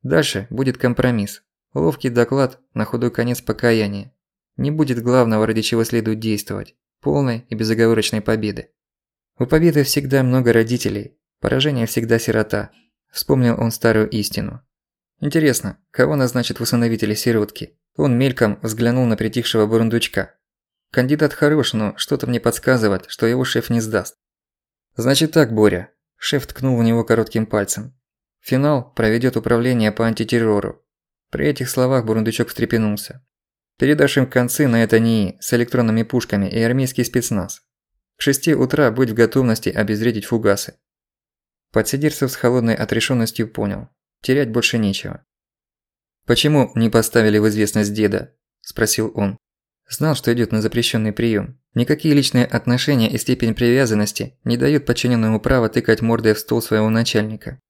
Дальше будет компромисс. Ловкий доклад, на худой конец покаяние. Не будет главного, ради чего следует действовать. Полной и безоговорочной победы. У победы всегда много родителей. Поражение всегда сирота. Вспомнил он старую истину. Интересно, кого назначат в усыновители сиротки? Он мельком взглянул на притихшего бурундучка. Кандидат хорош, но что-то мне подсказывает, что его шеф не сдаст. Значит так, Боря. Шеф ткнул в него коротким пальцем. Финал проведет управление по антитеррору. При этих словах бурундучок встрепенулся. Передашь им концы на это НИИ с электронными пушками и армейский спецназ. К шести утра будь в готовности обезвредить фугасы. Подсидерцев с холодной отрешенностью понял. Терять больше нечего. «Почему не поставили в известность деда?» – спросил он. Знал, что идет на запрещенный прием. Никакие личные отношения и степень привязанности не дают подчиненному право тыкать мордой в стол своего начальника.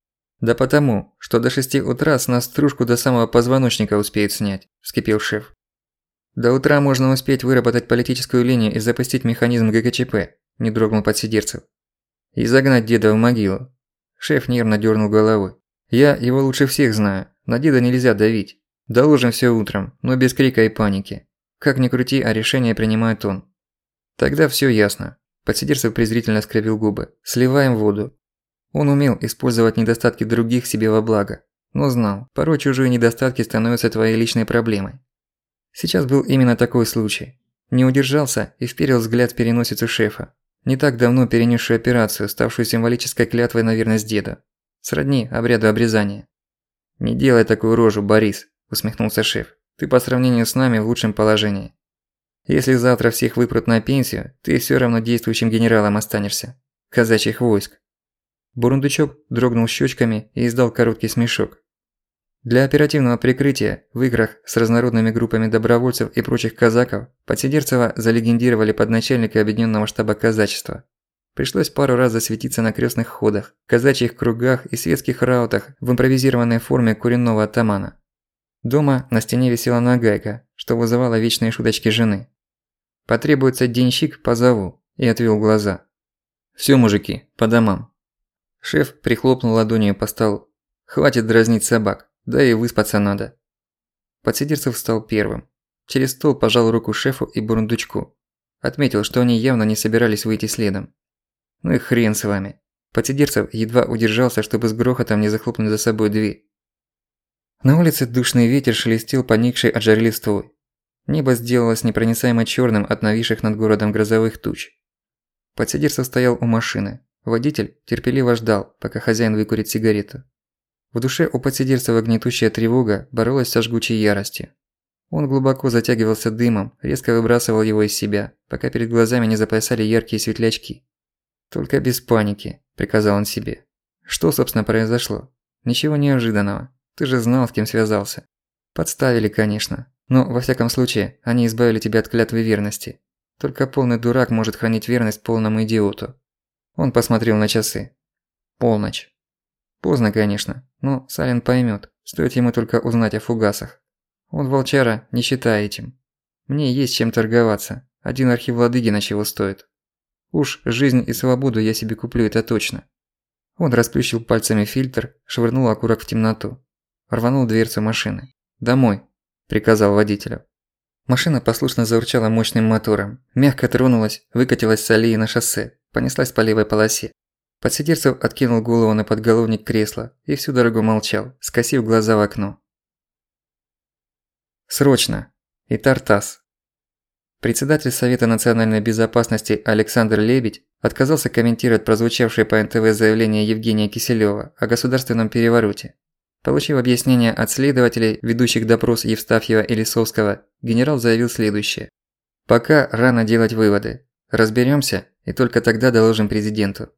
Да потому, что до шести утра с нас стружку до самого позвоночника успеет снять, вскипел шеф. До утра можно успеть выработать политическую линию и запустить механизм ГКЧП, не дрогнул подсидерцев. И загнать деда в могилу. Шеф нервно дернул головой. Я его лучше всех знаю. На деда нельзя давить. Доложим все утром, но без крика и паники. Как ни крути, а решение принимает он. Тогда все ясно. Подсидерцев презрительно скривил губы. Сливаем воду. Он умел использовать недостатки других себе во благо. Но знал, порой чужие недостатки становятся твоей личной проблемой. Сейчас был именно такой случай. Не удержался и вперил взгляд в переносицу шефа. Не так давно перенесшую операцию, ставшую символической клятвой на верность деда. Сродни обряду обрезания. «Не делай такую рожу, Борис», – усмехнулся шеф. «Ты по сравнению с нами в лучшем положении. Если завтра всех выпрут на пенсию, ты всё равно действующим генералом останешься. Казачьих войск». Бурундучок дрогнул щёчками и издал короткий смешок. Для оперативного прикрытия в играх с разнородными группами добровольцев и прочих казаков Подсидерцева залегендировали под начальника Объединенного штаба казачества Пришлось пару раз засветиться на крестных ходах, казачьих кругах и светских раутах в импровизированной форме куренного атамана. Дома на стене висела нагайка, что вызывало вечные шуточки жены. «Потребуется денщик, позову», и отвел глаза. «Всё, мужики, по домам». Шеф прихлопнул ладонью по столу. «Хватит дразнить собак, да и выспаться надо». Подсидерцев встал первым. Через стол пожал руку шефу и бурундучку. Отметил, что они явно не собирались выйти следом. Ну и хрен с вами. Подсидерцев едва удержался, чтобы с грохотом не захлопнуть за собой дверь. На улице душный ветер шелестел поникшей от жары листвой. Небо сделалось непроницаемо чёрным от нависших над городом грозовых туч. Подсидерцев стоял у машины. Водитель терпеливо ждал, пока хозяин выкурит сигарету. В душе у подсидерцева гнетущая тревога боролась со жгучей яростью. Он глубоко затягивался дымом, резко выбрасывал его из себя, пока перед глазами не заплясали яркие светлячки. «Только без паники», – приказал он себе. «Что, собственно, произошло? Ничего неожиданного. Ты же знал, с кем связался. Подставили, конечно. Но, во всяком случае, они избавили тебя от клятвы верности. Только полный дурак может хранить верность полному идиоту». Он посмотрел на часы. Полночь. Поздно, конечно, но Салин поймёт, стоит ему только узнать о фугасах. Он волчара, не считая этим. Мне есть чем торговаться. Один архив Ладыгина чего стоит. Уж жизнь и свободу я себе куплю, это точно. Он расплющил пальцами фильтр, швырнул окурок в темноту. Рванул дверцу машины. «Домой», – приказал водителю. Машина послушно заурчала мощным мотором, мягко тронулась, выкатилась с аллеи на шоссе, понеслась по левой полосе. Подсидерцев откинул голову на подголовник кресла и всю дорогу молчал, скосив глаза в окно. «Срочно!» И Тартас. Председатель Совета национальной безопасности Александр Лебедь отказался комментировать прозвучавшее по НТВ заявление Евгения Киселёва о государственном перевороте. Получив объяснение от следователей, ведущих допрос Евстафьева и Лисовского, генерал заявил следующее. «Пока рано делать выводы. Разберёмся и только тогда доложим президенту.